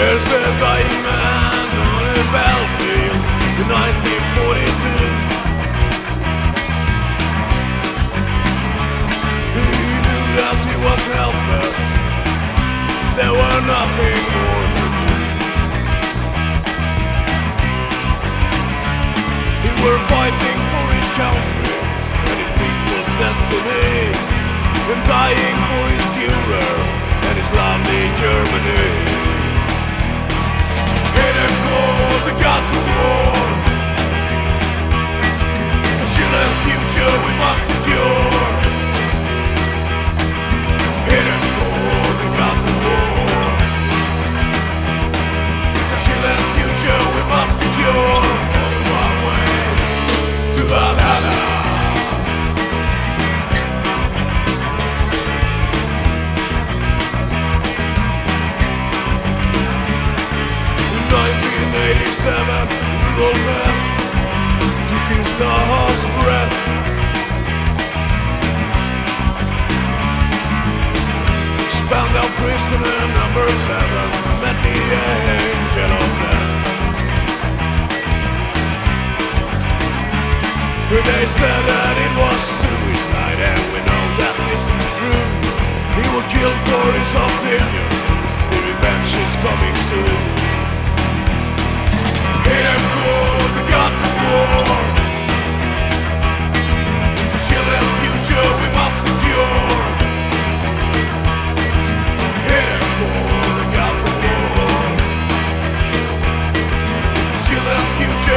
There's a dying man on a battlefield in 1942. He knew that he was helpless. There were nothing more to do. He were fighting for his country and his people's destiny, and dying for his Führer and his lovely Germany. 1987, Rudolf Hess took his last breath. Spandau prisoner number seven met the angel of death. They said that it was suicide, and we know that isn't true. He was killed for his opinion. The revenge is coming soon.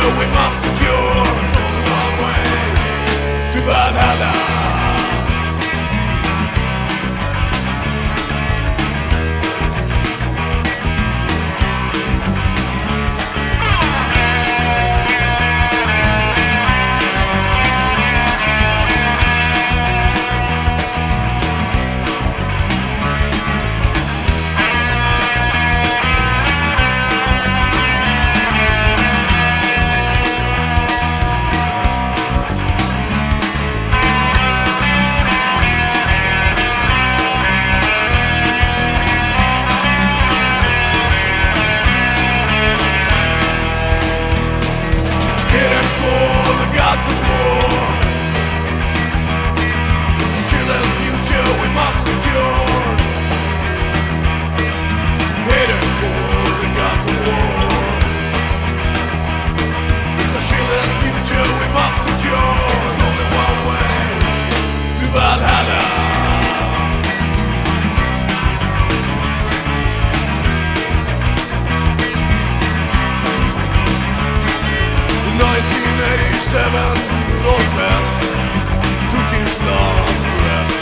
Future we must 1987, Rudolf Hess took his last breath.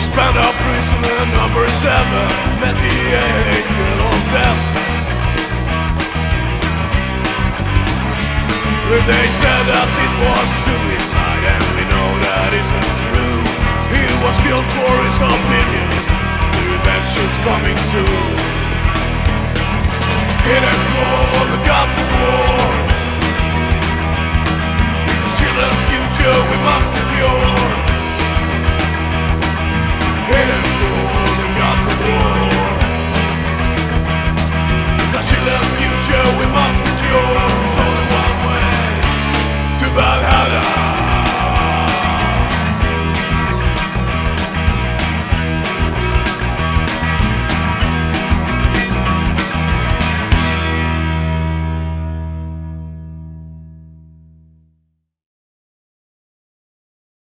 Spent Spandau prisoner number seven met the angel of death. They said that it was suicide, and we know that isn't true. He was killed for his opinion. The is coming soon. Hit and call the gods of war.